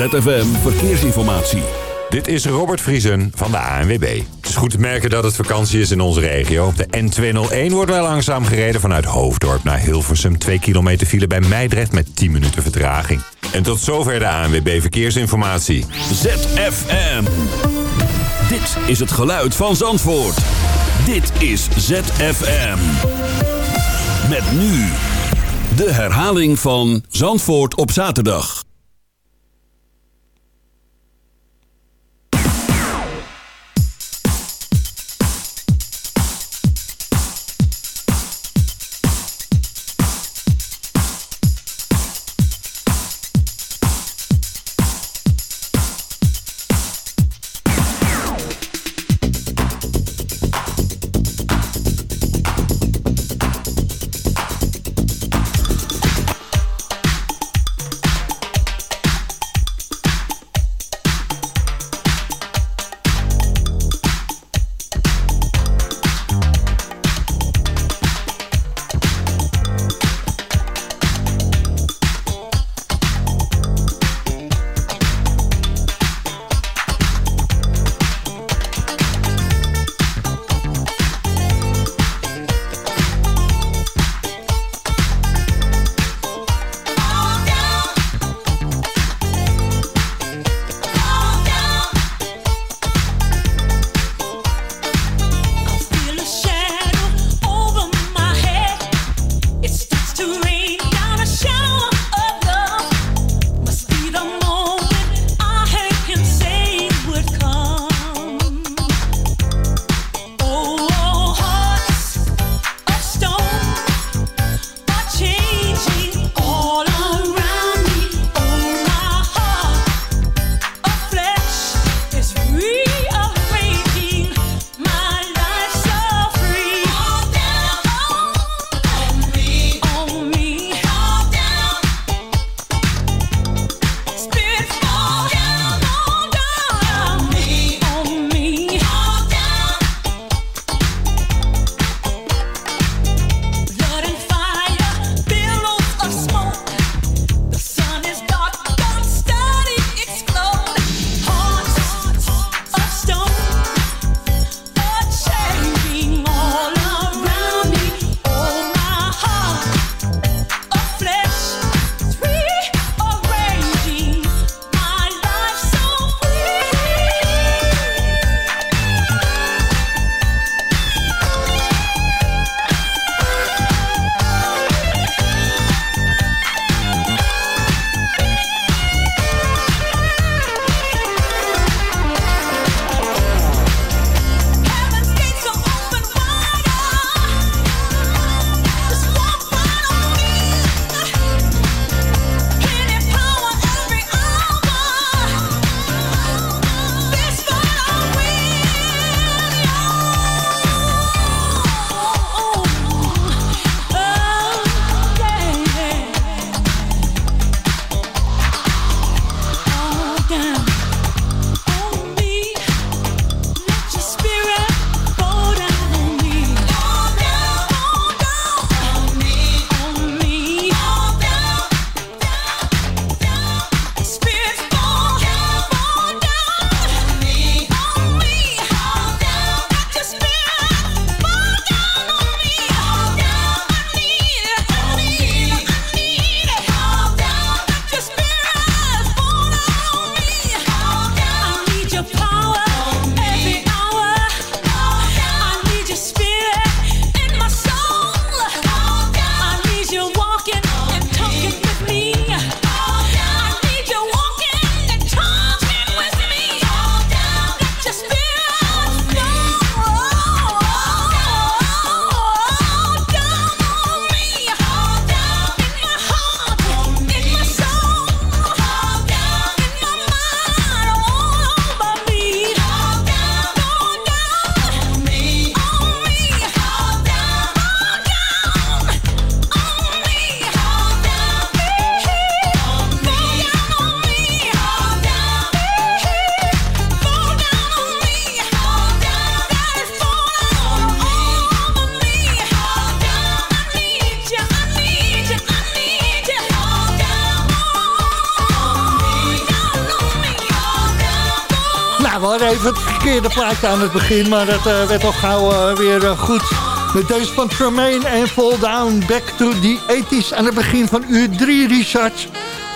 ZFM Verkeersinformatie. Dit is Robert Vriesen van de ANWB. Het is goed te merken dat het vakantie is in onze regio. Op de N201 wordt wel langzaam gereden vanuit Hoofddorp naar Hilversum. 2 kilometer file bij Meidrecht met 10 minuten vertraging. En tot zover de ANWB Verkeersinformatie. ZFM. Dit is het geluid van Zandvoort. Dit is ZFM. Met nu de herhaling van Zandvoort op zaterdag. Verkeerde plaatje aan het begin, maar dat uh, werd al gauw uh, weer uh, goed. Met deze van Tremaine en Fall Down Back to the 80s aan het begin van uur 3, Richard.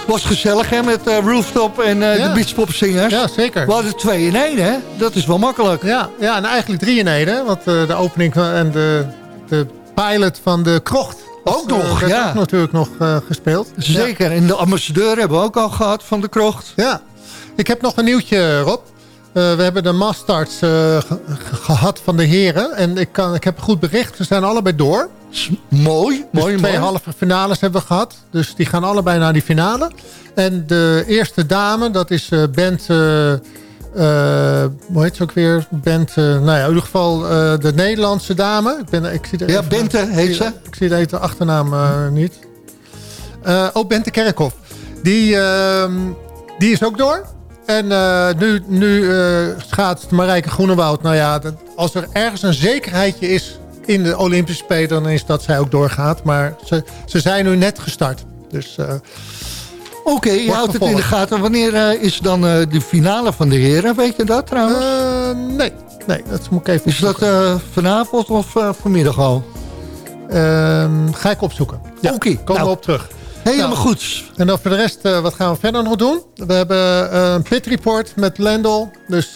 Was gezellig hè, met Rooftop en ja. de Beachpop-zingers. Ja, zeker. We hadden twee in één, hè? Dat is wel makkelijk. Ja, ja en eigenlijk drie in één, hè? Want de opening en de, de pilot van de krocht ook nog, uh, ja. Ook natuurlijk nog uh, gespeeld. Zeker, en de ambassadeur hebben we ook al gehad van de krocht. Ja, ik heb nog een nieuwtje, Rob. Uh, we hebben de Mastards gehad van de heren. En ik, kan, ik heb goed bericht. Ze zijn allebei door. Mooi, dus mooi, twee mooi. halve finales hebben we gehad. Dus die gaan allebei naar die finale. En de eerste dame, dat is Bent... Uh, hoe heet ze ook weer? Bent, nou ja, in ieder geval de Nederlandse dame. Ik ben, ik zie ja, Bente heet ze. Ik zie de achternaam niet. oh, Bente Kerkhoff. Die, ehm, die is ook door. En nu, nu schaatst Marijke Groenewoud. Nou ja, dat, als er ergens een zekerheidje is in de Olympische Spelen... dan is dat zij ook doorgaat. Maar ze, ze zijn nu net gestart. Dus... Oké, okay, je houdt het in de gaten. Wanneer uh, is dan uh, de finale van de heren? Weet je dat trouwens? Uh, nee. nee, dat moet ik even Is dat vanavond of vanmiddag al? Ehm, ga ik opzoeken. Ja, Oké, okay, komen nou, we op terug. Helemaal nou, goed. En dan voor de rest, wat gaan we verder nog doen? We hebben een pit report met Lendl. Dus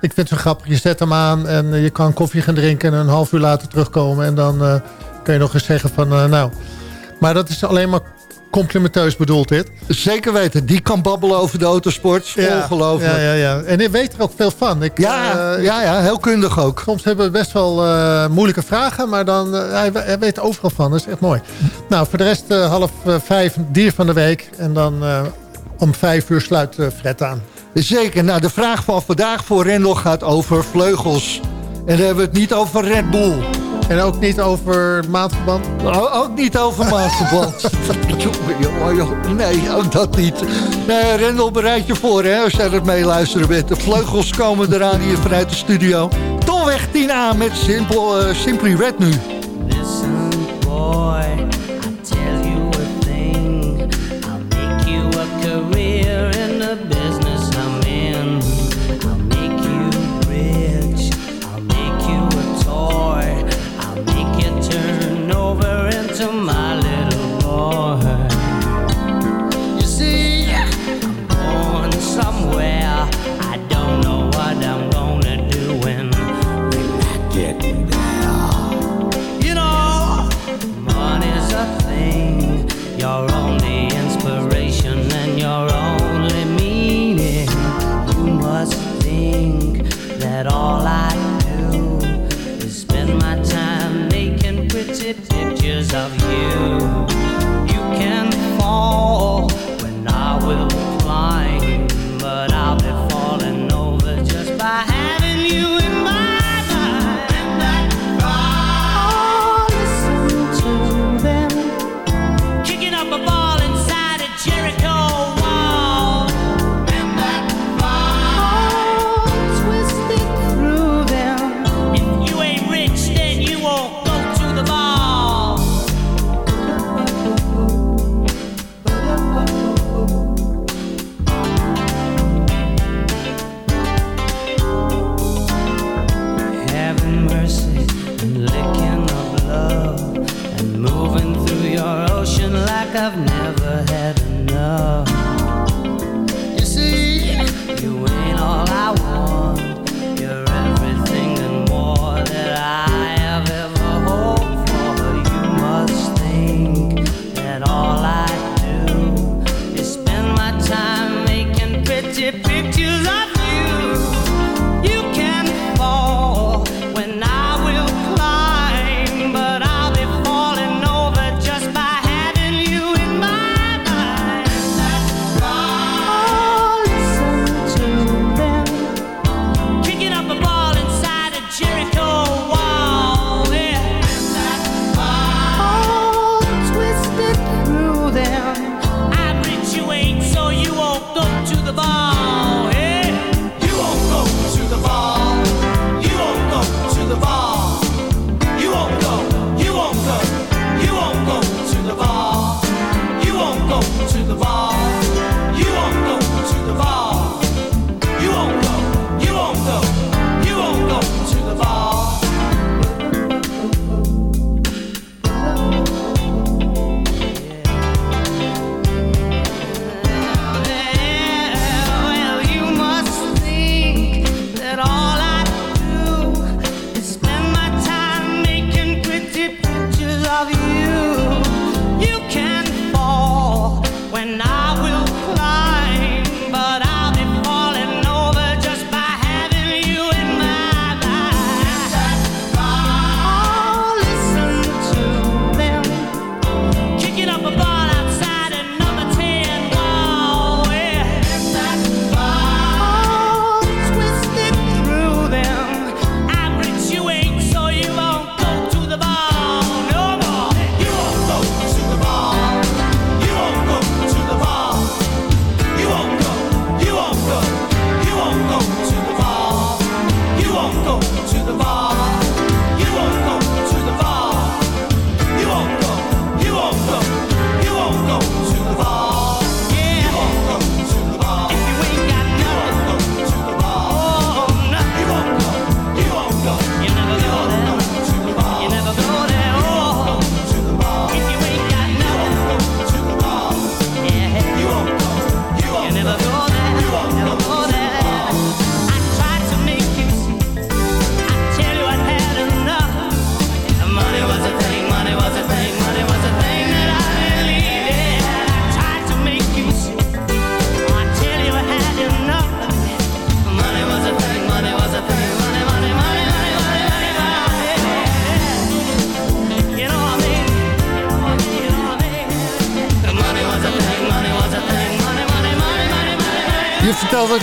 ik vind het zo grappig. Je zet hem aan en je kan koffie gaan drinken... en een half uur later terugkomen. En dan kun je nog eens zeggen van, nou... Maar dat is alleen maar complimenteus bedoeld dit. Zeker weten. Die kan babbelen over de autosport. Ja, Ongelooflijk. Ja, ja, ja. En hij weet er ook veel van. Ik, ja, uh, ja, ja, heel kundig ook. Soms hebben we best wel uh, moeilijke vragen, maar dan, uh, hij, hij, weet er overal van. Dat is echt mooi. Nou, voor de rest half vijf dier van de week. En dan om vijf uur sluit Fred aan. Zeker. Nou, de vraag van vandaag voor Rendel gaat over vleugels. En dan hebben we het niet over Red Bull. En ook niet over maandverband? O, ook niet over maandverband. nee, ook dat niet. Nee, Rendel, bereid je voor hè, als jij het meeluisteren bent. De vleugels komen eraan hier vanuit de studio. Tolweg 10A met Simple, uh, Simply Red nu. Listen, boy,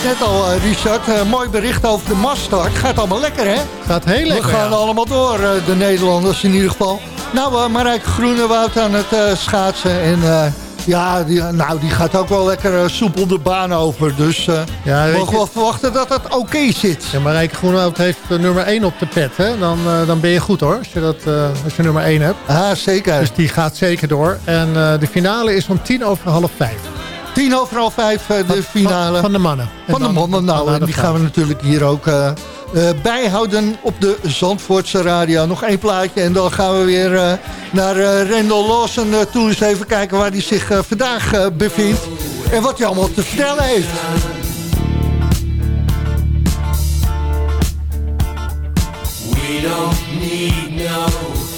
het net al, eh, Richard. Eh, mooi bericht over de Mastart. Gaat allemaal lekker, hè? Gaat heel lekker. We gaan ja. allemaal door, eh, de Nederlanders in ieder geval. Nou, uh, Marijke Groenewoud aan het schaatsen. En ja, die, nou, die gaat ook wel lekker soepel de baan over. Dus eh Ja, mogen we wel verwachten dat het oké zit. Ja, Marijke Groenhout heeft nummer 1 op de pet. Hè? Dan, dan ben je goed hoor, als je, dat, als je nummer 1 hebt. Ah, zeker. Dus die gaat zeker door. En de finale is om tien over half vijf. Tien over half vijf, eh, de finale. Van, van de mannen. En Van de mannen, nou, en die gaan we natuurlijk hier ook eh, eh, bijhouden op de Zandvoortse radio. Nog één plaatje en dan gaan we weer eh, naar Rendel Lawson toe. Eens even kijken waar hij zich vandaag bevindt. En wat hij allemaal te vertellen heeft. We don't need no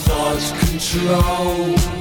thought control.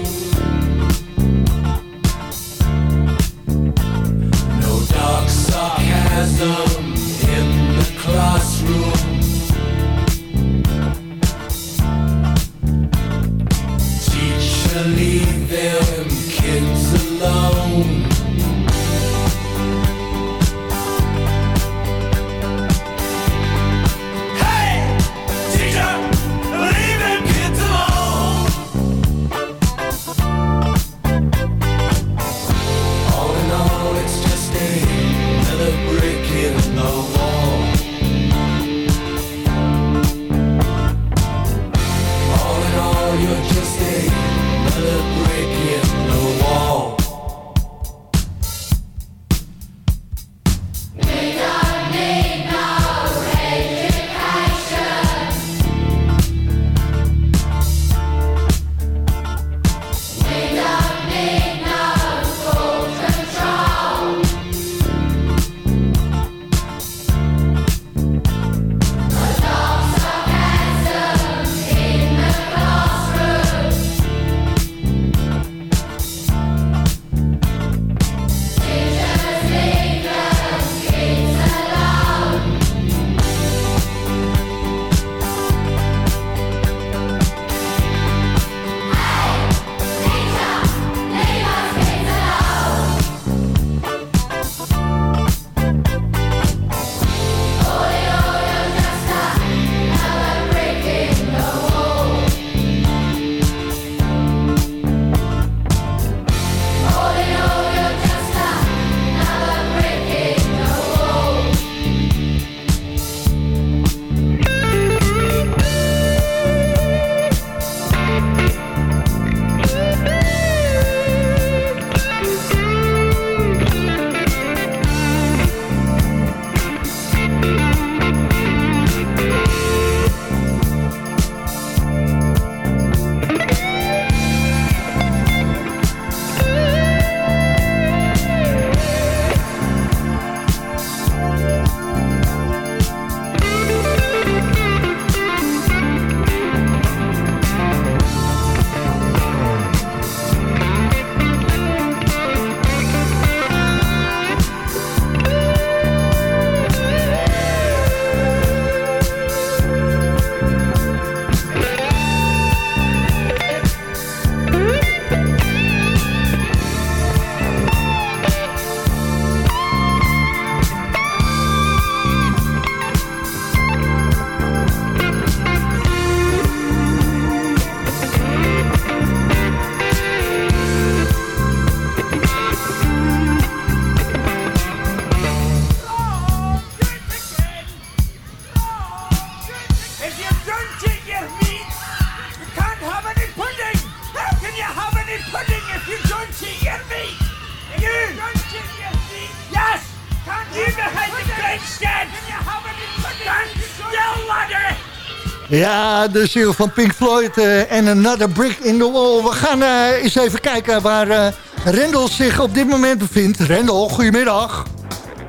Ja, de ziel van Pink Floyd eh, en Another Brick in the Wall. We gaan eh, eens even kijken waar eh, Rendel zich op dit moment bevindt. Rendel, goedemiddag.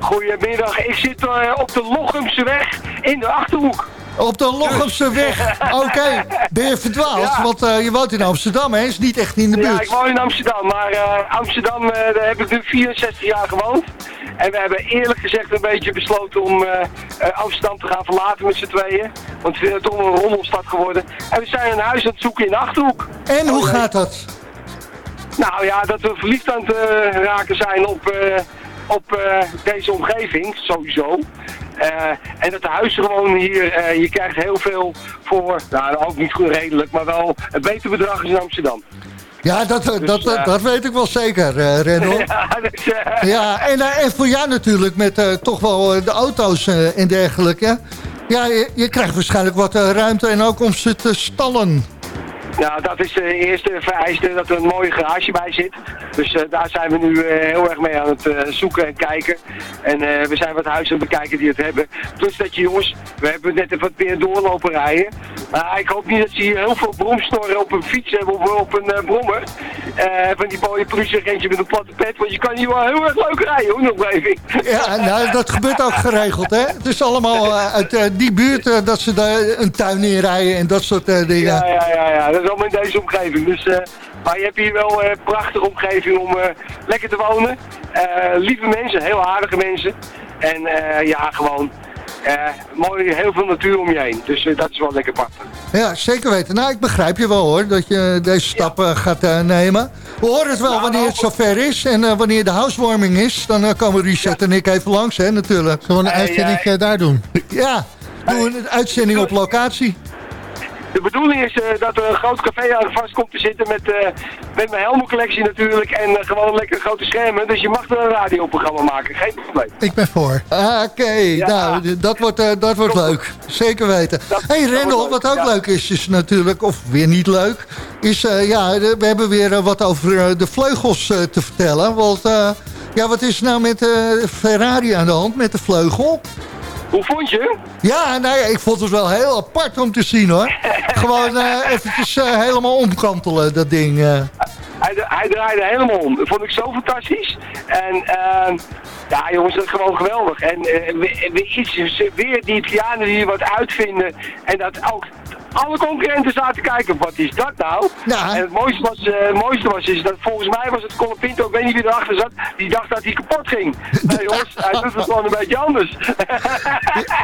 Goedemiddag, ik zit op de Lochumse weg in de Achterhoek. Op de Lochemse weg. Oké, ben je verdwaald? Ja. Want je woont in Amsterdam, hè? Is niet echt in de Ja, buurt. ik woon in Amsterdam, maar Amsterdam daar heb ik nu 64 jaar gewoond. En we hebben eerlijk gezegd een beetje besloten om eh, eh, Amsterdam te gaan verlaten met z'n tweeën. Want het is toch een rommelstad geworden. En we zijn een huis aan het zoeken in de Achterhoek. En hoe gaat dat? Nou ja, dat we verliefd aan het eh, raken zijn op, op deze omgeving, sowieso. En dat de huizen gewoon hier, je krijgt heel veel voor, nou ook niet goed redelijk, maar wel een beter bedrag is in Amsterdam. Ja, dat, dat, dat, dat weet ik wel zeker, Rendel. Ja, dus, Ja, en, eh, en voor jou natuurlijk met toch wel de auto's en dergelijke. Ja, je, je krijgt waarschijnlijk wat ruimte en ook om ze te stallen. Ja, dat is de eerste vereiste, dat er een mooie garage bij zit. Dus eh, daar zijn we nu eh, heel erg mee aan het eh, zoeken en kijken. En eh, we zijn wat huizen aan het bekijken die het hebben. Plus dat je jongens, we hebben net even wat meer doorlopen rijden. Maar ik hoop niet dat ze hier heel veel bromsnorren op een fiets hebben of op een eh, brommer. Eh, van die mooie politieagentje met een platte pet. Want je kan hier wel heel erg leuk rijden hoor, nog even. Ja, nou, dat gebeurt ook geregeld, hè? Het is allemaal eh, uit eh, die buurt eh, dat ze daar een tuin in rijden en dat soort eh, dingen. Ja, ja, ja, ja, allemaal in deze omgeving. Dus, eh, maar je hebt hier wel een prachtige omgeving om eh, lekker te wonen. Eh, lieve mensen, heel aardige mensen. En eh, ja, gewoon eh, mooi, heel veel natuur om je heen. Dus eh, dat is wel lekker prachtig. Ja, zeker weten. Nou, ik begrijp je wel hoor, dat je deze stap eh, gaat eh, nemen. We horen het wel Nou, wanneer het nou, zover is. En eh, wanneer de housewarming is, dan eh, komen Richard en ik even langs, hè, natuurlijk. We een uitzending eh, eh, daar doen? Ja, doen we een uitzending op locatie. De bedoeling is eh, dat er een groot café aan vast komt te zitten met, eh, met mijn helmencollectie natuurlijk. En eh, gewoon lekker grote schermen. Dus je mag er een radioprogramma maken, geen probleem. Ik ben voor. Ah, Oké, nou, dat wordt, eh, dat wordt leuk. Zeker weten. Dat- hey Rendel, wat ook ja. leuk is, is natuurlijk, of weer niet leuk... is, eh, ja, we hebben weer wat over de vleugels te vertellen. Want, eh, ja, wat is nou met eh, Ferrari aan de hand, met de vleugel? Hoe vond je? Ja, nou ja, ik vond het wel heel apart om te zien, hoor. Gewoon eh eventjes eh, helemaal omkantelen, dat ding. eh. Hij, hij draaide helemaal om. Dat vond ik zo fantastisch. En ehm, ja, jongens, dat is gewoon geweldig. En weer, iets, weer die Italianen die wat uitvinden. En dat ook alle concurrenten zaten kijken, wat is dat nou? Ja. En het mooiste was, eh, het mooiste was is dat volgens mij was het Colapinto, ik weet niet wie erachter zat, die dacht dat hij kapot ging. Nee jongens, hij doet het gewoon een beetje anders.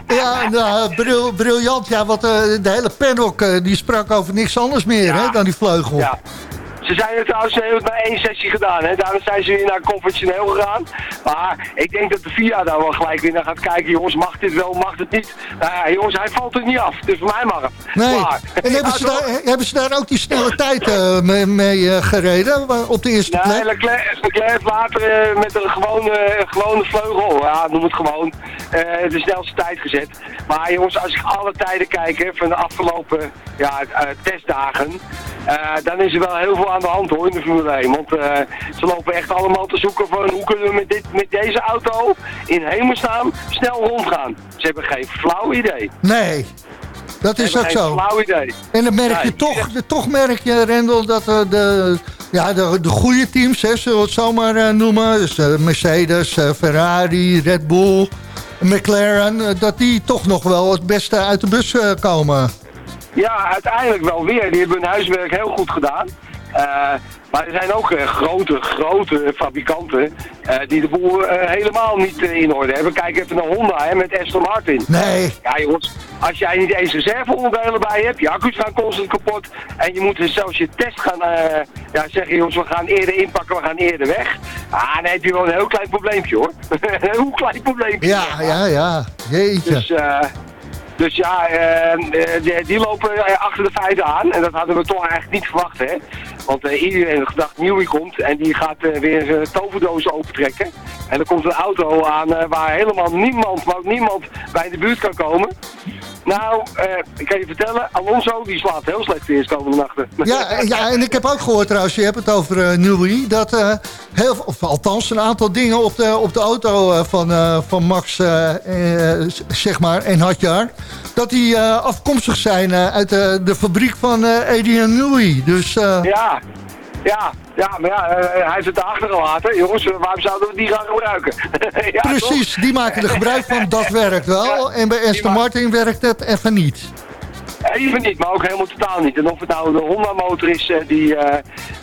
Ja, nou, bril, briljant. Ja, want eh, de hele paddock eh, die sprak over niks anders meer Ja. hè, dan die vleugel. Ja. Ze zijn het trouwens ze hebben het maar één sessie gedaan. Hè. Daarna zijn ze weer naar conventioneel gegaan. Maar ik denk dat de VIA daar wel gelijk weer naar gaat kijken. Jongens, mag dit wel, mag het niet? Nou ja, jongens, hij valt er niet af. Dus voor mij mag het. Nee. En hebben ze, daar, hebben ze daar ook die snelle tijd eh, mee, mee eh, gereden op de eerste Nee, plek? Leclerc, Leclerc heeft later eh, met een gewone, gewone vleugel, ja, noem het gewoon, de snelste tijd gezet. Maar jongens, als ik alle tijden kijk hè, van de afgelopen ja, testdagen, dan is er wel heel veel aan de hand hoor in de Formule 1. Want eh, ze lopen echt allemaal te zoeken van hoe kunnen we met, dit, met deze auto in hemelsnaam snel rondgaan. Ze hebben geen flauw idee. Nee, dat is ook zo. flauw idee. En dan merk je Nee. toch, toch merk je, Rendel, dat eh, de, ja, de, de goede teams, hè, zullen we het zomaar eh, noemen, dus Mercedes, Ferrari, Red Bull, McLaren, dat die toch nog wel het beste uit de bus komen. Ja, uiteindelijk wel weer. Die hebben hun huiswerk heel goed gedaan. Eh, maar er zijn ook eh, grote, grote fabrikanten eh, die de boel helemaal niet in orde hebben. Kijk even naar Honda hè, met Aston Martin. Nee, Ja jongens, als jij niet eens reserveonderdelen bij hebt, je accu's gaan constant kapot en je moet dus zelfs je test gaan ja, zeggen, jongens, we gaan eerder inpakken, we gaan eerder weg. Ah, dan heb je wel een heel klein probleempje hoor. een heel klein probleempje. ja, ja, ja, jeetje. Dus, dus ja, die, die lopen achter de feiten aan. En dat hadden we toch eigenlijk niet verwacht, hè. Want eh, iedereen gedacht, Nieuwie komt en die gaat eh, weer zijn toverdozen opentrekken. En er komt een auto aan eh, waar helemaal niemand, maar ook niemand bij de buurt kan komen. Nou, eh, ik kan je vertellen, Alonso die slaat heel slecht de eerstkomende nachten. Ja, ja, en ik heb ook gehoord trouwens, je hebt het over eh Newey, dat eh, heel, of althans een aantal dingen op de, op de auto van, van Max, zeg maar, en Hadjar, dat die afkomstig zijn uit de, fabriek van Adrian Newey. Dus Ja, ja, ja, maar ja, eh, hij heeft het daarachter gelaten. Jongens, eh, waarom zouden we die gaan gebruiken? ja, toch? precies, die maken er gebruik van, dat werkt wel. En bij Aston Martin werkt het even niet. Even niet, maar ook helemaal totaal niet. En of het nou de Honda motor is eh, die, eh,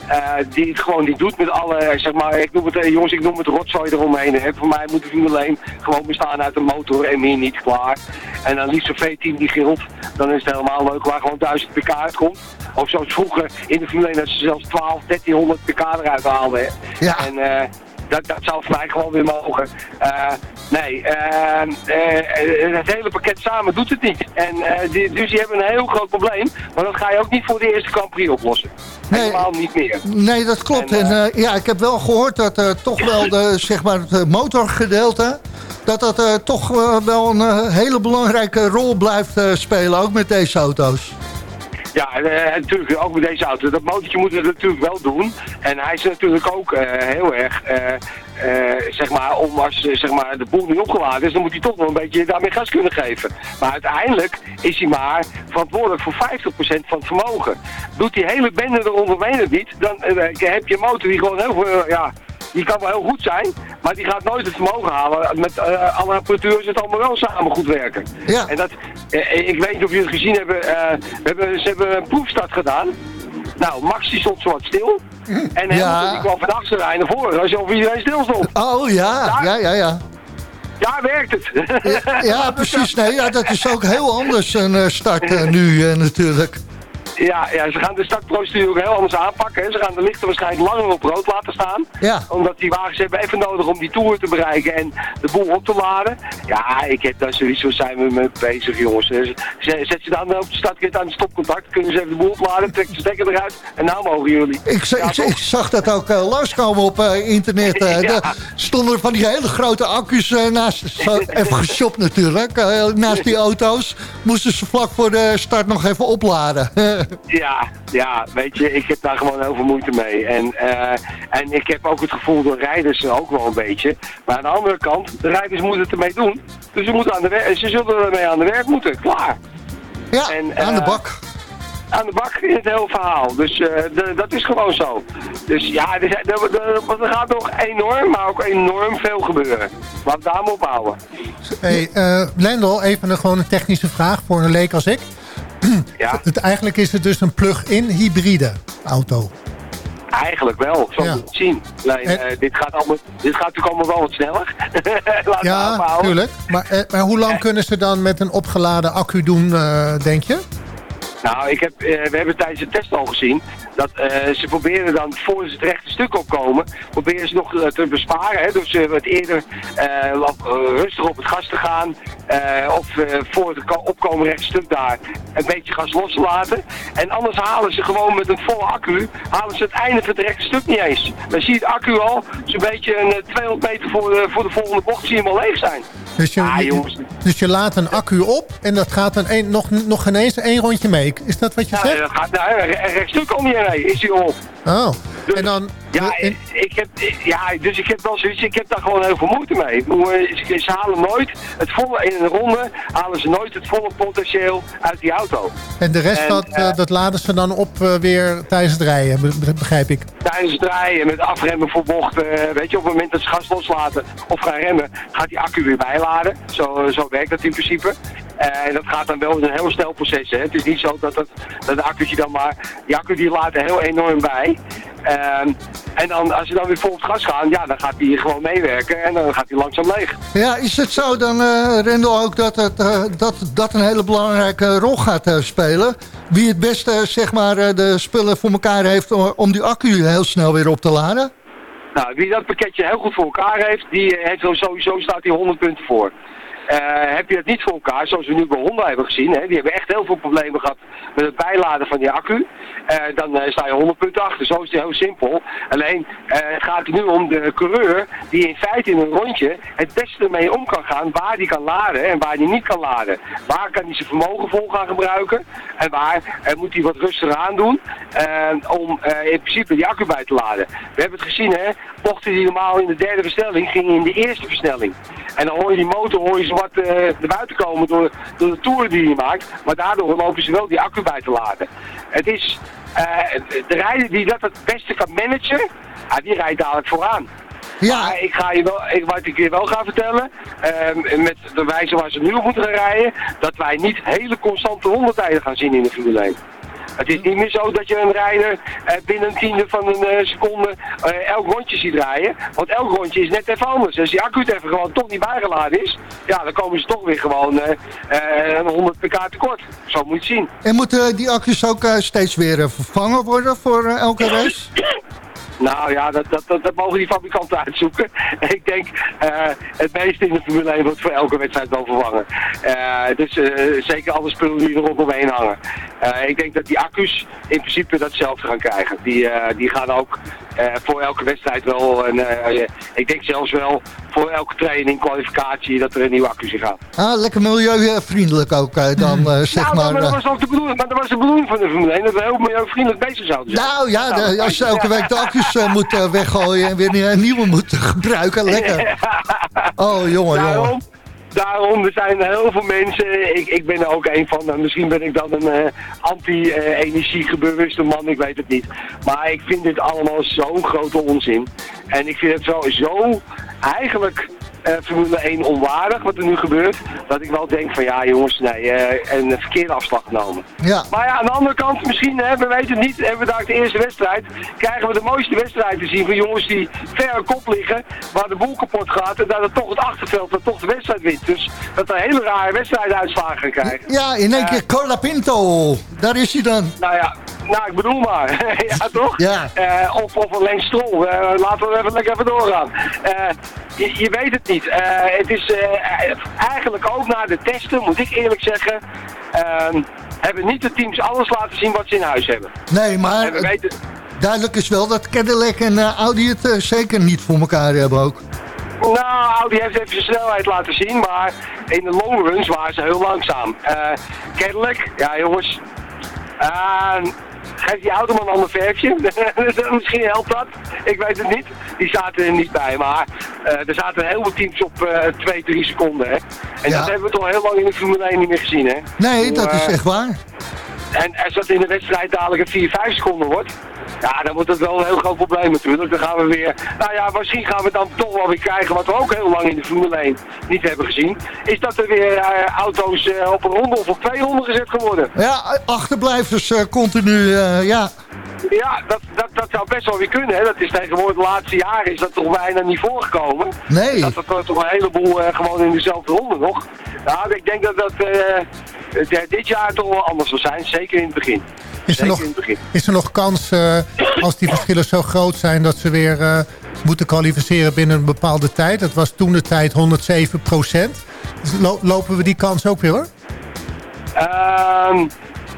eh, die het gewoon niet doet met alle, zeg maar, ik noem het, jongens, ik noem het rotzooi eromheen. Hè. Voor mij moet de Formule 1 gewoon bestaan uit een motor en meer niet klaar. En dan liefst een V10 die gilt, dan is het helemaal leuk waar gewoon 1000 pk uitkomt. Of zoals vroeger in de Formule 1 dat ze zelfs 12, 1300 pk eruit haalden. Ja. En Dat, dat zou voor mij gewoon weer mogen. Eh, nee, eh, eh, het hele pakket samen doet het niet. En, die, dus die hebben een heel groot probleem. Maar dat ga je ook niet voor de eerste Grand Prix oplossen. Nee. Helemaal niet meer. Nee, dat klopt. En, En, ja, ik heb wel gehoord dat toch wel de, zeg maar het motorgedeelte... dat dat toch wel een hele belangrijke rol blijft spelen, ook met deze auto's. Ja, eh, en natuurlijk ook met deze auto. Dat motortje moet het natuurlijk wel doen. En hij is natuurlijk ook eh, heel erg, eh, zeg maar, om als zeg maar, de boel niet opgeladen is, dan moet hij toch wel een beetje daarmee gas kunnen geven. Maar uiteindelijk is hij maar verantwoordelijk voor 50% van het vermogen. Doet die hele bende eronder het niet, dan heb je een motor die gewoon heel veel, ja, die kan wel heel goed zijn, maar die gaat nooit het vermogen halen. Met eh, alle apparatuur is het allemaal wel samen goed werken. Ja. En dat, eh, ik weet niet of jullie het gezien hebben, eh, we hebben, ze hebben een proefstart gedaan. Nou, Max die stond zo wat stil. En Ja. Hamilton die kwam van achterrijden naar voren, alsof iedereen stil stond. Oh ja, ja, ja, ja. Ja, werkt het. Ja, precies. Nee, ja, dat is ook heel anders een start nu natuurlijk. Ja, ja, ze gaan de startprocedure ook heel anders aanpakken. Hè. Ze gaan de lichten waarschijnlijk langer op rood laten staan. Ja. Omdat die wagens hebben even nodig om die toer te bereiken en de boel op te laden. Ja, ik heb daar sowieso zijn we mee bezig, jongens. Dus zet je dan op de startkit aan het stopcontact, kunnen ze even de boel opladen, trek de stekker eruit en nou mogen jullie. Ik, za- Ja, ik, toch? ik zag dat ook eh, langskomen op eh, internet. eh. Ja. Stonden er van die hele grote accu's naast. Even geshopt natuurlijk. naast die auto's moesten ze vlak voor de start nog even opladen. Ja, ja, weet je, ik heb daar gewoon heel veel moeite mee. En, eh, en ik heb ook het gevoel, de rijders ook wel een beetje. Maar aan de andere kant, de rijders moeten het ermee doen. Dus ze, moeten aan de ze zullen ermee aan de werk moeten, klaar. ja, En, aan de eh, bak. Aan de bak in het hele verhaal. Dus eh, de- dat is gewoon zo. Dus ja, er, zijn- er, er- er gaat nog enorm, maar ook enorm veel gebeuren. Laat daar maar op houden. Hey, eh Lendel, even een, gewoon een technische vraag voor een leek als ik. Ja, Het, eigenlijk is het dus een plug-in hybride auto. eigenlijk wel. Zo Ja. moet het zien. En- eh, dit, gaat allemaal, dit gaat natuurlijk allemaal wel wat sneller. Ja, tuurlijk. Maar, eh, maar hoe lang kunnen ze dan met een opgeladen accu doen, eh, denk je? Nou, ik heb, eh, we hebben tijdens de test al gezien dat eh, ze proberen dan, voor ze het rechte stuk opkomen, proberen ze nog eh, te besparen. Hè, dus eh, wat eerder rustig op het gas te gaan. of voor het ko- opkomen rechte stuk daar een beetje gas los te laten. En anders halen ze gewoon met een volle accu, halen ze het einde van het rechte stuk niet eens. Dan zie je het accu al zo'n beetje een eh, 200 meter voor de, voor de volgende bocht zie je hem al leeg zijn. Dus je, Ah, jongens. dus je laat een accu op en dat gaat dan een, nog, nog ineens één rondje mee. Is dat wat je Nou, zegt? dat gaat, nou, een recht stuk al niet nee, is hij op. Oh, en dan... Ja, ik heb, ja, dus ik heb wel zoiets, ik heb daar gewoon heel veel moeite mee. Eh, Ze, ze halen nooit het volle, in een ronde halen ze nooit het volle potentieel uit die auto. en de rest, en, dat, eh, eh, dat laden ze dan op weer tijdens het rijden, be- begrijp ik. Tijdens het rijden met afremmen voor bochten, weet je, op het moment dat ze gas loslaten of gaan remmen, gaat die accu weer bijladen. Zo, zo werkt dat in principe. Eh, En dat gaat dan wel een heel snel proces. Hè. Het is niet zo dat, dat, dat de accu'tje dan maar... Die accu die laat er heel enorm bij. Ehm, en dan, als ze dan weer vol op het gas gaan, ja, dan gaat die gewoon meewerken en dan gaat die langzaam leeg. Ja, is het zo dan, eh Rendel, ook dat, het, eh, dat dat een hele belangrijke rol gaat eh, spelen? Wie het beste, eh, zeg maar, eh, de spullen voor elkaar heeft om, om die accu heel snel weer op te laden? Nou, wie dat pakketje heel goed voor elkaar heeft, die heeft sowieso staat hij 100 punten voor. Eh, heb je het niet voor elkaar, zoals we nu bij Honda hebben gezien, hè, die hebben echt heel veel problemen gehad met het bijladen van die accu, eh, dan eh, sta je 100 punten achter. Zo is het heel simpel. Alleen het gaat nu om de coureur die in feite in een rondje het beste ermee om kan gaan waar die kan laden en waar die niet kan laden. Waar kan hij zijn vermogen vol gaan gebruiken en waar moet hij wat rustiger aan doen om in principe die accu bij te laden. We hebben het gezien hè, bochten die normaal in de derde versnelling gingen in de eerste versnelling. En dan hoor je die motor hoor je ze wat eh naar buiten komen door, door de toeren die hij maakt. Maar daardoor lopen ze wel die accu bij te laden. Het is eh, de rijder die dat het beste kan managen, ah, die rijdt dadelijk vooraan. Ja, Maar ik ga je wel, ik, wat ik je wel ga vertellen, ehm, met de wijze waar ze nu op moeten gaan rijden, dat wij niet hele constante rondetijden gaan zien in de Formule 1. Het is niet meer zo dat je een rijder eh, binnen een tiende van een eh, seconde eh, elk rondje ziet rijden. Want elk rondje is net even anders. Als die accu het even gewoon toch niet bijgeladen is, ja, dan komen ze toch weer gewoon eh, eh, een 100 pk tekort. Zo moet je het zien. en moeten die accu's ook steeds weer vervangen worden voor elke race? Nou ja, dat, dat, dat, mogen die fabrikanten uitzoeken. Ik denk, eh, het meeste in de Formule 1 wordt voor elke wedstrijd wel vervangen. Eh, dus eh, zeker alle spullen die er rondomheen hangen. Ik denk dat die accu's in principe datzelfde gaan krijgen. Die, die gaan ook voor elke wedstrijd wel, en, eh, ik denk zelfs wel voor elke training, kwalificatie, dat er een nieuwe accu's in gaan. Ah, lekker milieuvriendelijk ook eh, dan, eh, zeg nou, maar. maar dat eh. was ook de bedoeling, maar dat was de bedoeling van de Formule 1, dat we heel milieuvriendelijk bezig zouden zijn. Nou ja, de- als je elke week de accu's eh, moet eh, weggooien en weer een nieuwe moet gebruiken, lekker. Oh, jongen, jongen. Daarom, er zijn heel veel mensen, ik, ik ben er ook een van, en misschien ben ik dan een eh, anti-energiebewuste man, ik weet het niet. Maar ik vind dit allemaal zo'n grote onzin. En ik vind het zo, zo eigenlijk Formule 1 onwaardig wat er nu gebeurt, dat ik wel denk van ja jongens, nee, eh, een verkeerde afslag genomen. Ja. Maar ja, aan de andere kant, misschien, hè, we weten het niet, hebben we daar de eerste wedstrijd, krijgen we de mooiste wedstrijd te zien van jongens die ver kop liggen, waar de boel kapot gaat en dat het toch het achterveld, dat toch de wedstrijd wint. Dus dat we hele rare wedstrijduitslagen gaan krijgen. Ja, in één keer Cola Pinto. Daar is hij dan. Nou ja, nou ik bedoel maar. ja toch? Ja. Eh, of, of een Lens Stroll. Eh, laten we even lekker even doorgaan. Eh, je, je weet het niet. Eh, het is eh, eigenlijk ook na de testen, moet ik eerlijk zeggen, ehm, hebben niet de teams alles laten zien wat ze in huis hebben. Nee, maar we weten, duidelijk is wel dat Cadillac en eh, Audi het zeker niet voor elkaar hebben ook. Nou, Audi heeft even zijn snelheid laten zien, maar in de long runs waren ze heel langzaam. Cadillac, ja jongens, uh, geef die auto maar een ander verfje. Misschien helpt dat, ik weet het niet. Die zaten er niet bij, maar eh, er zaten heel veel teams op eh 2, 3 seconden. Hè. En Ja. dat hebben we toch heel lang in de Formule 1 niet meer gezien. Hè. Nee, dat is eh, echt waar. En als dat in de wedstrijd dadelijk een 4, 5 seconden wordt, ja, dan wordt dat wel een heel groot probleem natuurlijk. Dan gaan we weer, nou ja, misschien gaan we dan toch wel weer krijgen wat we ook heel lang in de Formule 1 niet hebben gezien. Is dat er weer eh, auto's eh, op een ronde of op twee ronden gezet geworden. Ja, achterblijvers eh, continu, ja. Ja, dat, dat, dat zou best wel weer kunnen. Hè. Dat is tegenwoordig de laatste jaren is dat toch bijna niet voorgekomen. Nee. Dat er toch een heleboel eh, gewoon in dezelfde ronde nog. Nou, ik denk dat dat eh, eh, dit jaar toch wel anders zal zijn. Zeker in het begin. Is er, nog, is er nog kans, als die verschillen zo groot zijn... dat ze weer moeten kwalificeren binnen een bepaalde tijd? Dat was toen de tijd 107 procent. lopen we die kans ook weer, hoor? Ehm,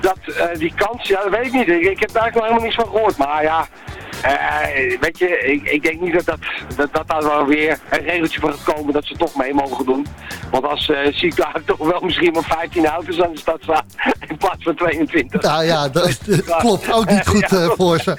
dat, eh, die kans, ja, dat weet ik niet. Ik, heb daar eigenlijk nog helemaal niets van gehoord. Maar ja, eh, weet je, ik, ik denk niet dat, dat, dat, dat daar wel weer een regeltje van gaat komen dat ze toch mee mogen doen. Want als eh zie ik daar toch wel misschien maar 15 auto's aan de stad staan in plaats van 22. Nou ja, dat, dat klopt ook niet goed eh, voor ze.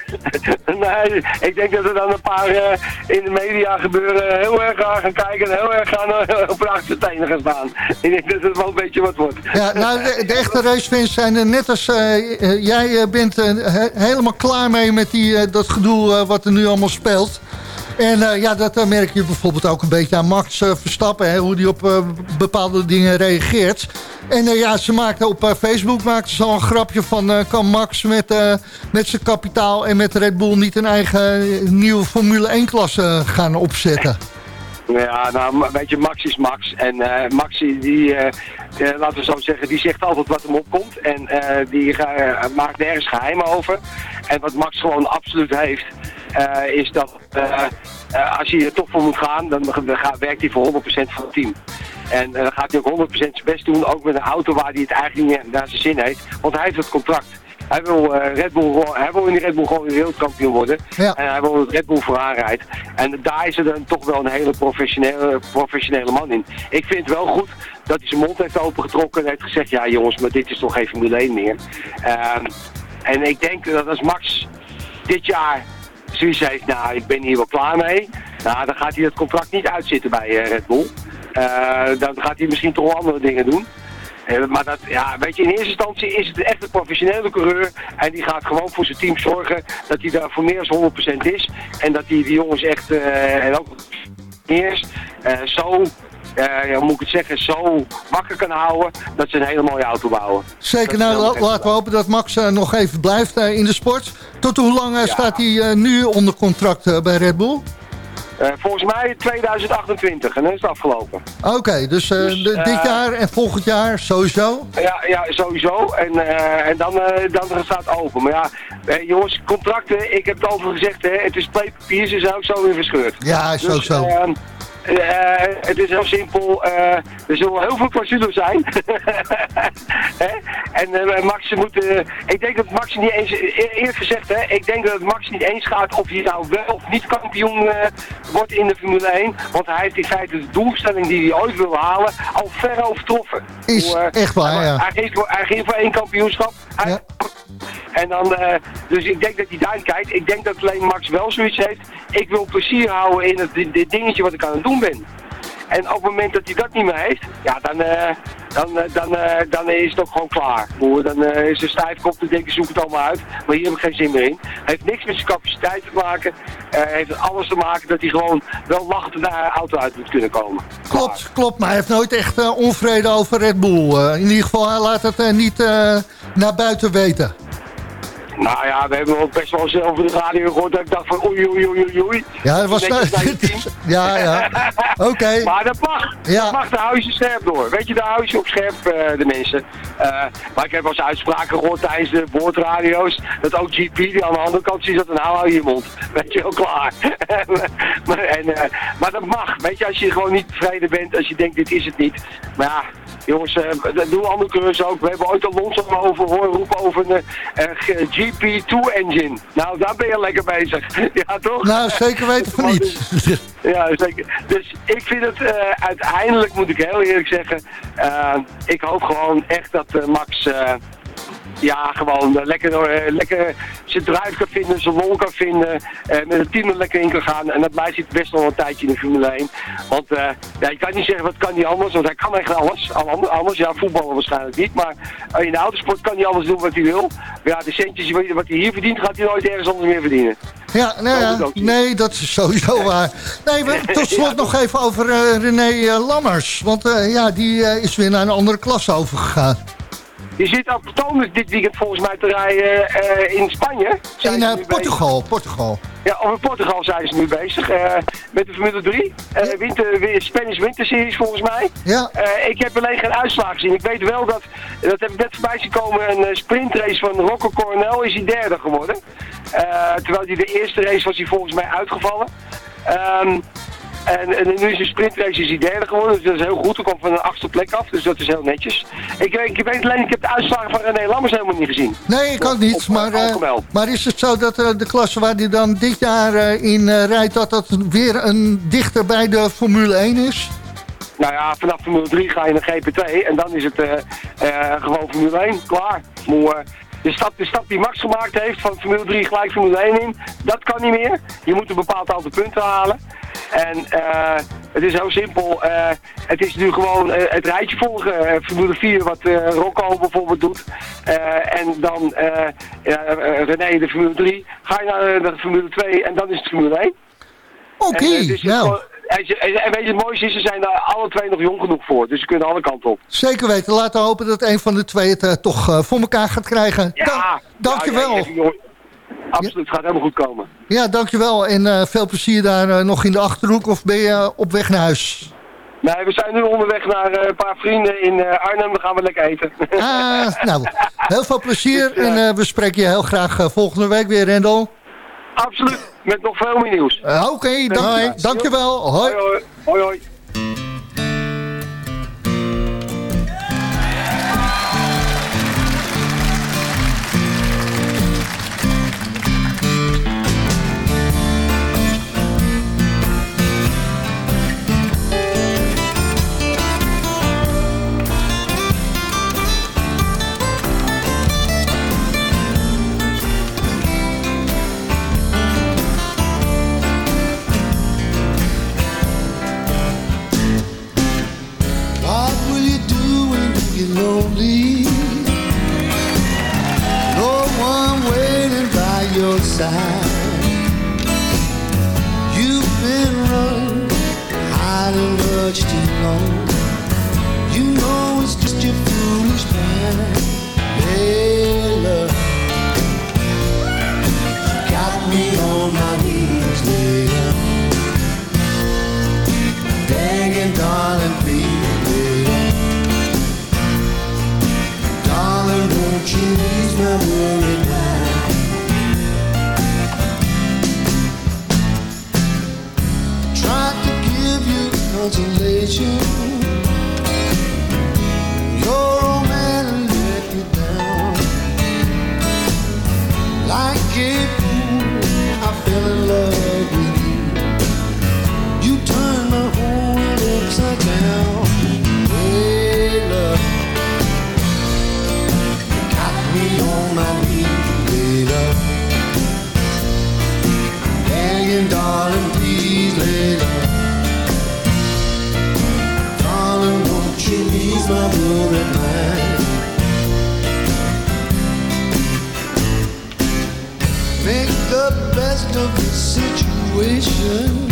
nee, ik denk dat er dan een paar eh, in de media gebeuren heel erg aan gaan kijken en heel erg gaan eh, op de achtertenen gaan staan. Ik denk dat het wel een beetje wat wordt. Ja, nou, de, de echte racefans zijn er net als eh, eh, jij eh, bent eh, he- helemaal klaar mee met die, eh, dat gedoe eh, wat er nu allemaal speelt. En eh, ja, dat eh, merk je bijvoorbeeld ook een beetje aan Max Verstappen, hè, hoe die op bepaalde dingen reageert. En ja, ze maakte op Facebook maakte ze al een grapje van... kan Max met, met zijn kapitaal en met Red Bull niet een eigen nieuwe Formule 1-klasse gaan opzetten? Ja, nou, weet je, Max is Max. En eh, Max, die, eh, eh, laten we zo zeggen, die zegt altijd wat hem opkomt. En die maakt nergens geheim over. En wat Max gewoon absoluut heeft, is dat als hij er toch voor moet gaan, dan werkt hij voor 100% van het team. En dan gaat hij ook 100% zijn best doen, ook met een auto waar hij het eigenlijk niet naar zijn zin heeft. Want hij heeft het contract. Hij wil, eh, Red Bull, hij wil in die Red Bull gewoon weer wereldkampioen worden. Ja. En hij wil dat Red Bull voor aanrijdt. En daar is er dan toch wel een hele professionele, professionele man in. Ik vind het wel goed dat hij zijn mond heeft opengetrokken en heeft gezegd... ja jongens, maar dit is toch geen Formule 1 meer. Ehm, en ik denk dat als Max dit jaar zoiets heeft... nou, ik ben hier wel klaar mee... nou, dan gaat hij dat contract niet uitzitten bij eh, Red Bull. Eh, dan gaat hij misschien toch wel andere dingen doen. Maar dat, ja, weet je, in eerste instantie is het echt een professionele coureur. En die gaat gewoon voor zijn team zorgen dat hij daar voor meer dan 100% is. En dat hij die jongens echt, eh, en ook eerst, eh, zo, eh, ja, moet ik het zeggen, zo wakker kan houden dat ze een hele mooie auto bouwen. Zeker, nou laten we hopen dat Max nog even blijft in de sport. Tot hoe lang Ja. staat hij nu onder contract bij Red Bull? Eh, volgens mij 2028 en dan is het afgelopen. Oké, dus, eh, Dus, de- eh, dit jaar en volgend jaar sowieso? Ja, ja sowieso. En, en dan, dan staat het open. Maar ja, jongens, contracten, ik heb het over gezegd, hè, het is playpapier, ze zijn ook zo weer verscheurd. Ja, is ook Dus, zo. Eh, het is heel simpel. eh, er zullen heel veel clausules zijn. En eh, Max moet... ik denk dat Max niet eens... e- Eerlijk gezegd, hè, ik denk dat Max niet eens gaat of hij nou wel of niet kampioen wordt in de Formule 1. Want hij heeft in feite de doelstelling die hij ooit wil halen al ver overtroffen. Is Hoe, echt waar, hij, ja. hij, ging voor, hij ging voor één kampioenschap. Hij- Ja. en dan, dus ik denk dat hij daarin kijkt. Ik denk dat alleen Max wel zoiets heeft. Ik wil plezier houden in het dit, dit dingetje wat ik aan het doen En op het moment dat hij dat niet meer heeft, ja, dan, eh, dan, eh, dan, eh, dan is het ook gewoon klaar. Dan is de stijfkop te denken, zoek het allemaal uit. Maar hier heb ik geen zin meer in. Heeft niks met zijn capaciteit te maken. Heeft alles te maken dat hij gewoon wel lachend naar de auto uit moet kunnen komen. Klopt, klopt. Maar hij heeft nooit echt onvrede over Red Bull. In ieder geval, hij laat het niet naar buiten weten. Nou ja, we hebben ook best wel eens over de radio gehoord dat ik dacht van oei oei oei oei oei. Ja, dat was... Ja, ja. Oké. Maar dat mag. Ja. Dat mag, daar hou je ze scherp door. Weet je, daar hou je ze op scherp, eh, de mensen. Eh, maar ik heb wel eens uitspraken gehoord tijdens de boordradio's. Dat ook GP die aan de andere kant ziet dat dan hou je je mond. Weet je wel, klaar. maar, en, eh, maar dat mag. Weet je, als je gewoon niet tevreden bent, als je denkt dit is het niet. Maar ja, jongens, eh, dat doen andere coureurs ook. We hebben ooit Alonso over horen roepen over een eh, eh, GP2 engine. Nou, daar ben je lekker bezig. ja, toch? Nou, zeker weten van niet. Ja, zeker. Dus ik vind het eh, uiteindelijk, moet ik heel eerlijk zeggen, eh, ik hoop gewoon echt dat eh, Max eh, ja, gewoon eh, lekker, eh, lekker zijn drive kan vinden, zijn lol kan vinden, eh, met het team er lekker in kan gaan. En dat blijft hij best wel een tijdje in de Formule 1. Want ja, je kan niet zeggen wat kan hij anders, want hij kan echt alles. Al ander- Anders, ja, voetballen waarschijnlijk niet, maar in de autosport kan hij alles doen wat hij wil. Ja, de centjes wat wat hij hier verdient, gaat hij nooit ergens anders meer verdienen. Ja, nou ja, nee, dat is sowieso waar. Nee, we, tot slot nog even over René Lammers. Want ja, die is weer naar een andere klas overgegaan. Die zit Thomas dit weekend volgens mij te rijden eh, in Spanje. Zijn In eh, Portugal, Portugal. Ja, in Portugal zijn ze nu bezig. eh, met de Formule 3. eh winter, wi- Spanish Winter Series volgens mij. Ja, ik heb alleen geen uitslag gezien. Ik weet wel dat, dat heb ik net voorbij zien komen, een sprintrace van Rocco Coronel is hij derde geworden. Terwijl hij de eerste race was hij volgens mij uitgevallen. Ehm, en, en nu is de sprintrace is hij derde geworden, dus dat is heel goed. Hij komt van een achtste plek af, dus dat is heel netjes. Ik, ik weet alleen, ik heb de uitslagen van René Lammers helemaal niet gezien. nee, ik ook niet. Op- Maar, eh, maar is het zo dat eh, de klasse waar hij dan dit jaar eh, in rijdt... dat dat weer een dichter bij de Formule 1 is? Nou ja, vanaf Formule 3 ga je naar GP2 en dan is het gewoon Formule 1, klaar. Eh, de, stap, de stap die Max gemaakt heeft van Formule 3 gelijk Formule 1 in, dat kan niet meer. Je moet een bepaald aantal punten halen. En eh, het is heel simpel. eh, het is nu gewoon eh, het rijtje volgen. Formule 4 wat Rocco bijvoorbeeld doet. En dan René de Formule 3. Ga je naar de Formule 2 en dan is het Formule 1. Oké, dus het nou, en, en- weet je, het mooiste is, ze zijn daar alle twee nog jong genoeg voor. Dus ze kunnen alle kanten op. zeker weten. Laten we hopen dat een van de twee het eh, toch eh, voor elkaar gaat krijgen. Ja, Da- dankjewel. Ja, ja, jongen. Absoluut, het gaat helemaal goed komen. Ja, dankjewel. En eh, veel plezier daar nog in de Achterhoek. Of ben je op weg naar huis? Nee, we zijn nu onderweg naar een paar vrienden in Arnhem. Dan gaan we lekker eten. Ah, nou, heel veel plezier. Dus, En we spreken je heel graag volgende week weer, Rendel. Absoluut, met nog veel meer nieuws. Eh, Oké, dank, dankjewel. Hoi. Hoi, hoi. hoi, Make the best of the situation.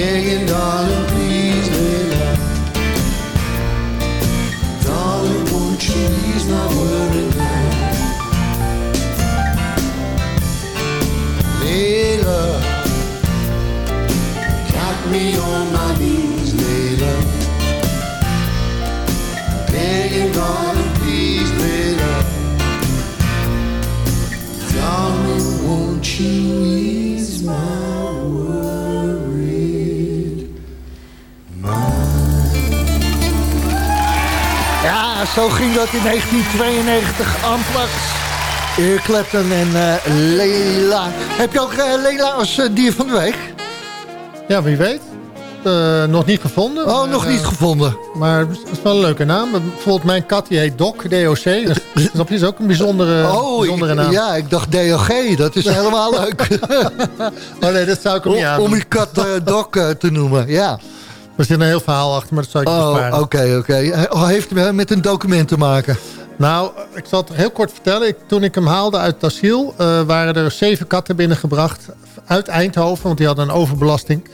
Begging, darling, please, Layla. Darling, won't you ease my worried zo ging dat in 1992. Amplax, Eric Clapton en eh, Leila. Heb je ook eh, Leila als eh, dier van de week? Ja, wie weet. Nog niet gevonden. Oh, nog niet gevonden. Maar het is wel een leuke naam. Bijvoorbeeld mijn kat die heet Doc, D-O-C. Dus, snap je, is ook een bijzondere, Oh, bijzondere naam. ja, ik dacht DOG. Dat is helemaal leuk. Oh nee, dat zou ik hem niet om, aan om je kat Doc te noemen, ja. Er zit een heel verhaal achter, maar dat zou ik je Oh, besparen. oké, oké. Oh, heeft het met een document te maken? Nou, ik zal het heel kort vertellen. Ik, toen ik hem haalde uit het asiel... eh, waren er zeven katten binnengebracht uit Eindhoven. Want die hadden een overbelasting.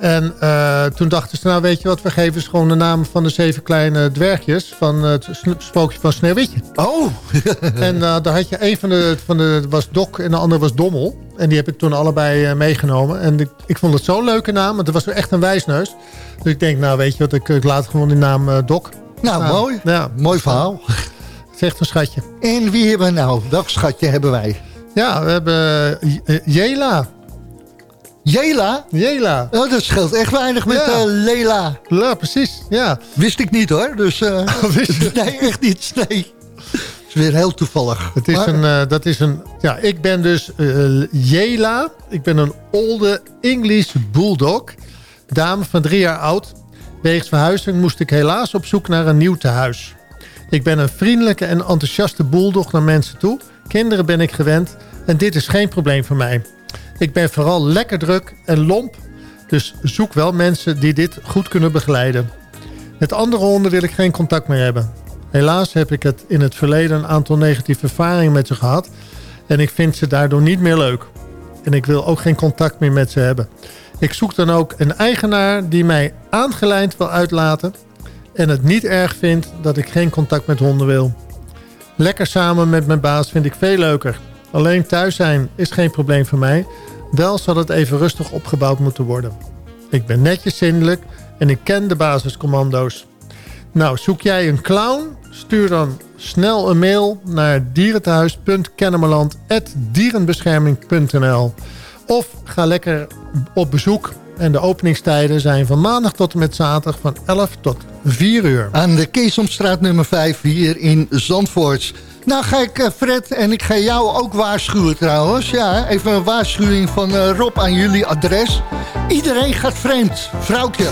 En eh, toen dachten ze, nou weet je wat... we geven ze gewoon de naam van de zeven kleine dwergjes... van het sprookje van Sneeuwwitje. Oh, En eh, daar had je een van de, van de was Dok en de andere was Dommel. En die heb ik toen allebei eh, meegenomen. En ik, ik vond het zo'n leuke naam, want het was echt een wijsneus. Dus ik denk, nou weet je wat, ik, ik laat gewoon die naam Dok. nou staan. mooi. Ja, Mooi verhaal. het is echt een schatje. En wie hebben we nou? Welk schatje hebben wij? Ja, we hebben Jela. Jela? Jela. Oh, dat scheelt echt weinig met Ja. eh, Lela. Ja, precies. Ja. Wist ik niet hoor. Dus, eh, nee, echt niet. Nee. is weer heel toevallig. Het is Maar- een, eh, dat is een, ja, ik ben dus Jela. Ik ben een olde English Bulldog. Dame van drie jaar oud. Wegens verhuizing moest ik helaas op zoek naar een nieuw tehuis. Ik ben een vriendelijke en enthousiaste bulldog naar mensen toe. Kinderen ben ik gewend en dit is geen probleem voor mij. Ik ben vooral lekker druk en lomp. Dus zoek wel mensen die dit goed kunnen begeleiden. Met andere honden wil ik geen contact meer hebben. Helaas heb ik het in het verleden een aantal negatieve ervaringen met ze gehad. En ik vind ze daardoor niet meer leuk. En ik wil ook geen contact meer met ze hebben. Ik zoek dan ook een eigenaar die mij aangelijnd wil uitlaten... en het niet erg vindt dat ik geen contact met honden wil. Lekker samen met mijn baas vind ik veel leuker. Alleen thuis zijn is geen probleem voor mij. Wel zal het even rustig opgebouwd moeten worden. Ik ben netjes zindelijk en ik ken de basiscommando's. Nou, zoek jij een clown? Stuur dan snel een mail naar dierentehuis.kennemerland.dierenbescherming.nl Of ga lekker op bezoek. En de openingstijden zijn van maandag tot en met zaterdag van 11 tot 4 uur. Aan de Keesomstraat nummer 5 hier in Zandvoort. Nou ga ik, eh, Fred, en ik ga jou ook waarschuwen trouwens. Ja, even een waarschuwing van eh, Rob aan jullie adres. Iedereen gaat vreemd. Vrouwtje.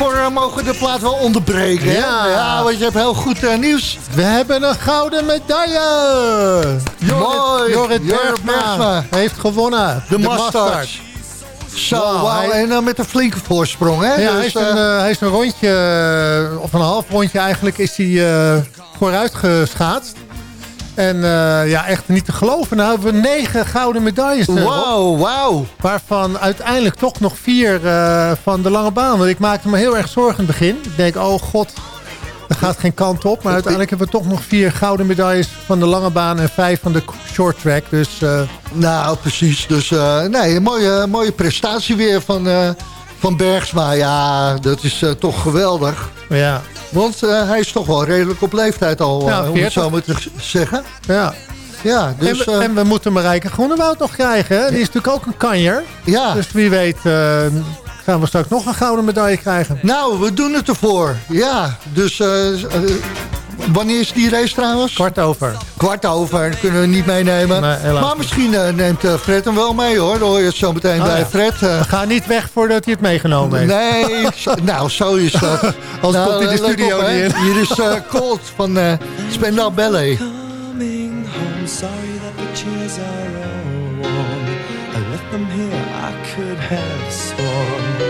Eh, mogen we de plaat wel onderbreken. hè? Ja. ja want je hebt heel goed eh, nieuws. We hebben een gouden medaille. Mooi. Jorrit Jorrit Bergsma, Bergsma. heeft gewonnen. De, Masters. Zo, hij- En dan met een flinke voorsprong, hè? Ja, Dus, hij, is eh, een, eh, hij is een rondje, eh, of een half rondje eigenlijk, is hij eh, vooruit geschaatst. En eh, ja, echt niet te geloven. Nou hebben we negen gouden medailles. eh. Wauw, wauw. Waarvan uiteindelijk toch nog vier eh, van de lange baan. Want ik maakte me heel erg zorgen in het begin. Ik denk, oh god, er gaat geen kant op. Maar uiteindelijk hebben we toch nog vier gouden medailles van de lange baan... en vijf van de short track. Dus Nou, precies. Dus nee, een mooie, mooie prestatie weer van, van Bergsma. Ja, dat is eh, toch geweldig. ja, Want eh, hij is toch wel redelijk op leeftijd al, Ja, eh, om het 40. zo maar te zeggen. ja. Ja, dus en, we, eh, en we moeten Marijke Groenewoud nog krijgen. Hè? Die is natuurlijk ook een kanjer. ja. Dus wie weet gaan we straks nog een gouden medaille krijgen. Nou, we doen het ervoor. Ja, dus wanneer is die race trouwens? Kwart over. Kwart over, dat kunnen we niet meenemen. Nee, maar misschien eh, neemt eh, Fred hem wel mee hoor. Dan hoor je het zo meteen Oh, bij ja. Fred. eh. Ga niet weg voordat hij het meegenomen heeft. Nee, zo- nou, zo is dat. Anders nou, komt hij de studio op, hè. niet in. Hier is eh, Colt van eh Spendal Ballet. Coming home, sorry that the chairs are all warm. I left them here, I could have sworn.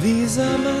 These are my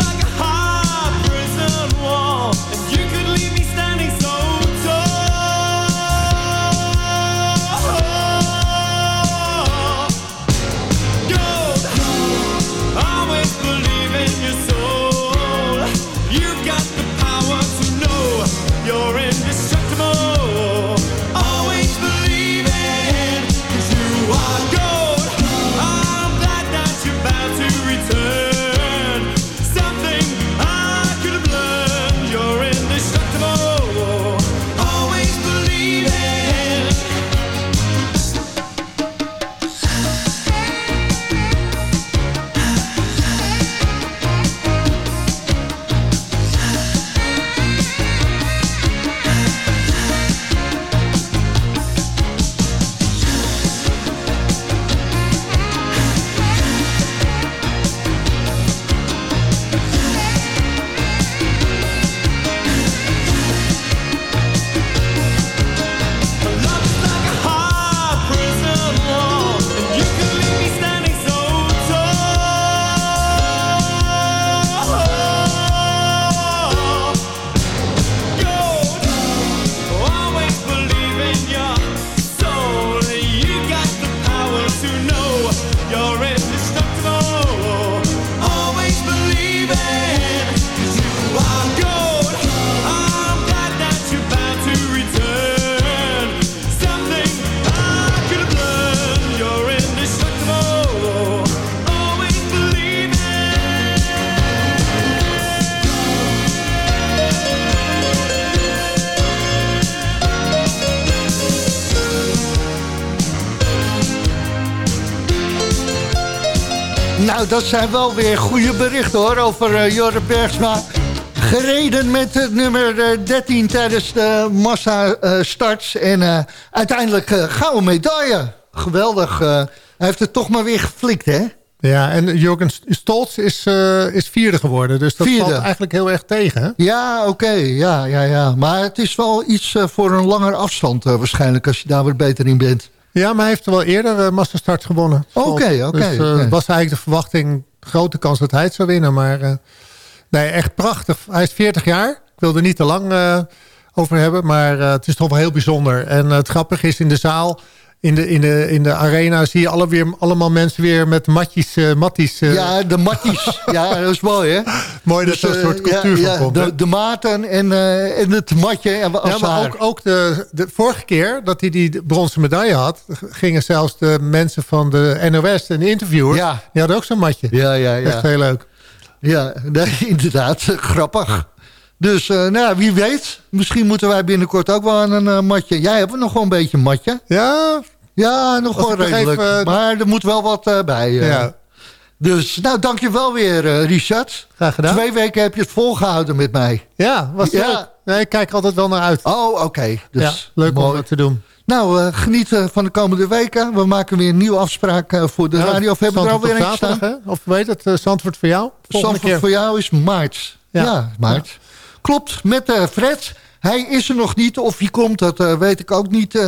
dat zijn wel weer goede berichten hoor over uh, Jorre Bergsma. gereden met het nummer eh, 13 tijdens de massa eh, starts. En eh, uiteindelijk eh, gouden medaille. Geweldig. eh, hij heeft het toch maar weer geflikt, hè? Ja, en Jurgen Stolz is, eh, is vierde geworden. Dus dat Vierde. valt eigenlijk heel erg tegen. hè? Ja, oké. Ja, ja, ja. Maar het is wel iets eh, voor een langer afstand eh, waarschijnlijk... als je daar wat beter in bent. Ja, maar hij heeft wel eerder uh, Masterstart gewonnen. Oké, oké, Dus eh, oké. was eigenlijk de verwachting, grote kans dat hij het zou winnen. Maar eh, nee, echt prachtig. Hij is 40 jaar. Ik wil er niet te lang over hebben, maar het is toch wel heel bijzonder. En het grappige is in de zaal, in de, in de, in de arena... zie je alle weer, allemaal mensen weer met matjes, eh matties. eh, Ja, de matties. ja, dat is mooi, hè? mooi dat Dus, er een eh, soort cultuur ja, van komt. de, de maten en, en het matje. En Ja, maar ook, ook de, de vorige keer dat hij die bronzen medaille had... gingen zelfs de mensen van de NOS en de interviewers... Ja. die hadden ook zo'n matje. Ja, ja, ja. Echt heel leuk. Ja, nee, inderdaad. Grappig. Dus eh, nou, wie weet. Misschien moeten wij binnenkort ook wel aan een eh, matje. Jij hebt nog wel een beetje een matje. Ja, Ja, nog wel redelijk. eh, maar er moet wel wat bij. ja. Dus nou, dankjewel weer, Richard. graag gedaan. Twee weken heb je het volgehouden met mij. Ja, was Ja. leuk. Nee, ik kijk altijd wel naar uit. Oh, oké. Dus ja, leuk om dat te doen. Nou, geniet eh, van de komende weken. We maken weer een nieuwe afspraak voor de Ja, radio. Of hebben we er alweer een staan? hè? Of weet het, Zandvoort voor jou? Zandvoort keer. voor jou is maart. Ja, Ja. maart. Klopt, met eh, Fred. Hij is er nog niet. Of hij komt, dat eh, weet ik ook niet eh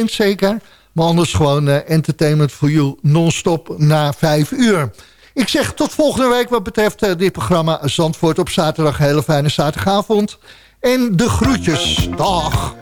100% zeker. Maar anders gewoon eh, entertainment for you non-stop na vijf uur. Ik zeg tot volgende week wat betreft eh, dit programma Zandvoort op zaterdag. Hele fijne zaterdagavond. En de groetjes. Dag.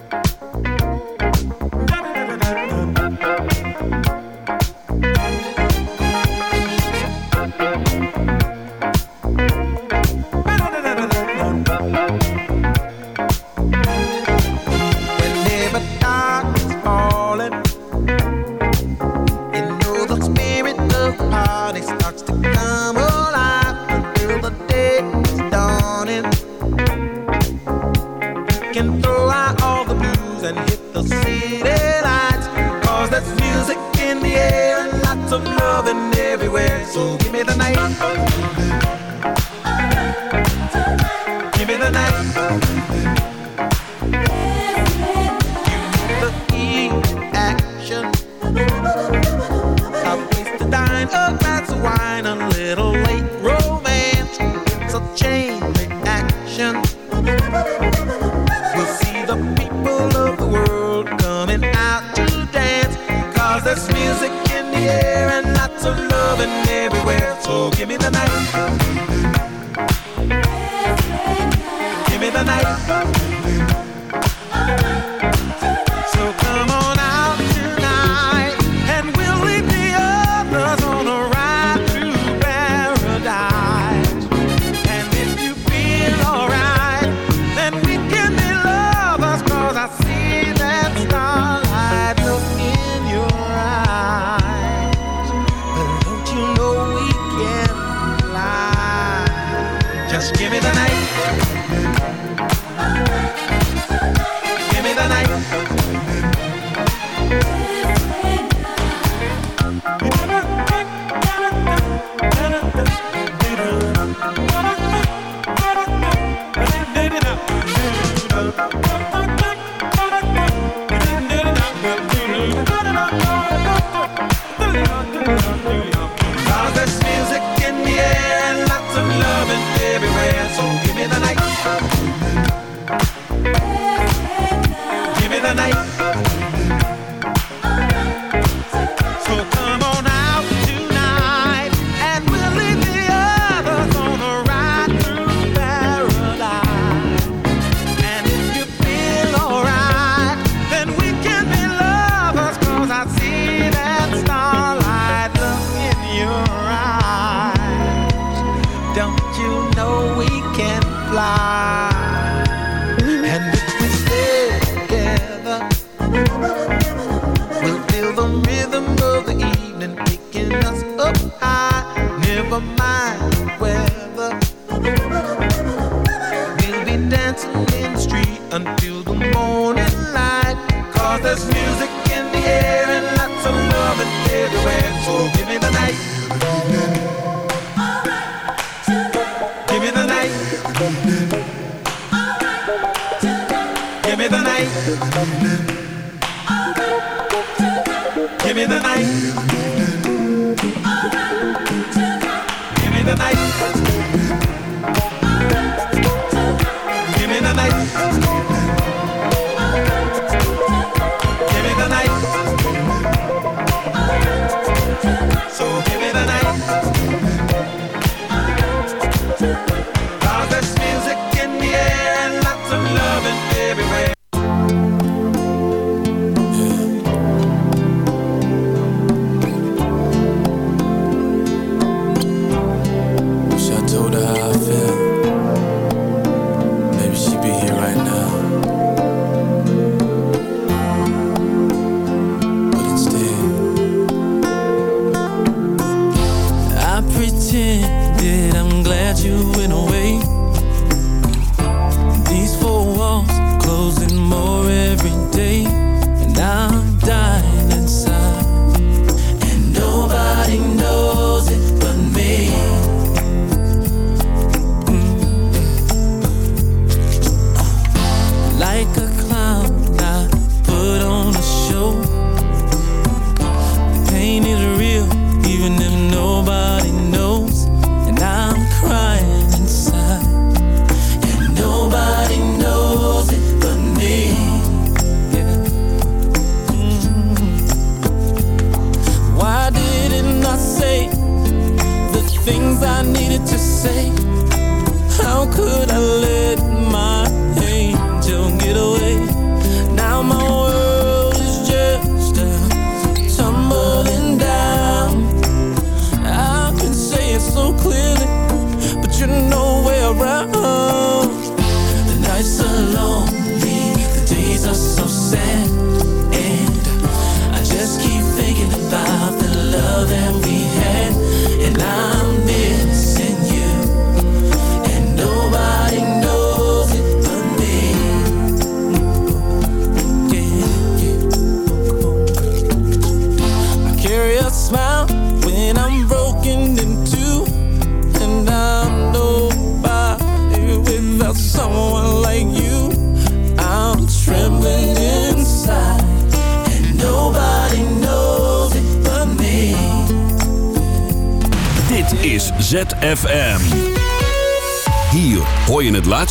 Out all the blues and hit the city lights. Cause there's music in the air and lots of loving everywhere. So give me the night.